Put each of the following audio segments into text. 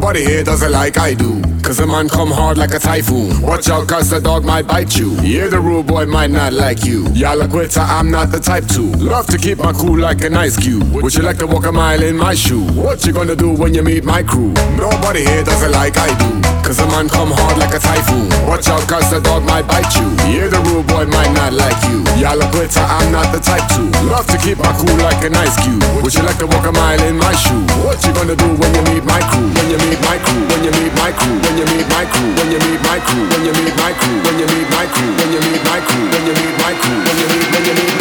Nobody here does it like I do. Cause a man come hard like a typhoon. Watch out, cause the dog might bite you. Yeah, the rude boy might not like you. Y'all a quitter, I'm not the type to. Love to keep my cool like an ice cube. Would you like to walk a mile in my shoe? What you gonna do when you meet my crew? Nobody here does it like I do. Cause a man come hard like a typhoon. Watch out, cause the dog might bite you. Yeah, the rude boy might not like you. Y'all a quitter, I'm not the type to. Love to keep my cool like an ice cube. Would you like to walk a mile in my shoe? What you gonna do when you crew? When you meet my crew? When you meet my crew? When you meet my crew? When you meet my crew? When you meet my crew? When you meet my crew? When you meet when you meet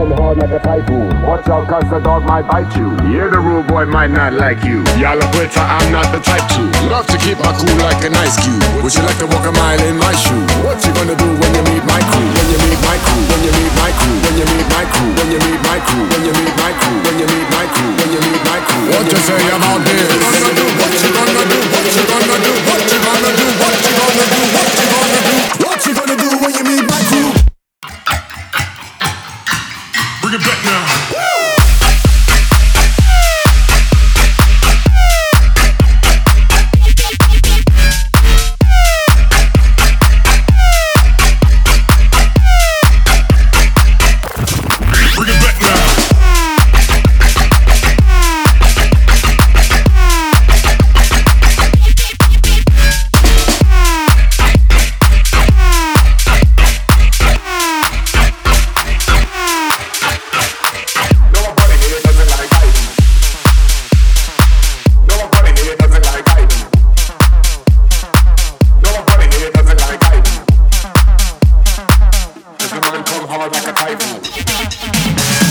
them hard like a typhoon. Watch out, cause the dog might bite you. Yeah, the rude boy might not like you. Y'all a quitter, I'm not the type to. Love to keep my cool like an ice cube. Would you like to walk a mile in my shoe? What you gonna do when you meet my crew? When you meet my crew, when you meet my crew, when you meet my crew, when you meet my crew, when you meet my crew, when you meet my crew, when you meet my crew. What you say about this? What you gonna do? What you gonna do? What you gonna do? bring it back now. Woo! hard like a typhoon.